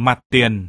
Mặt tiền.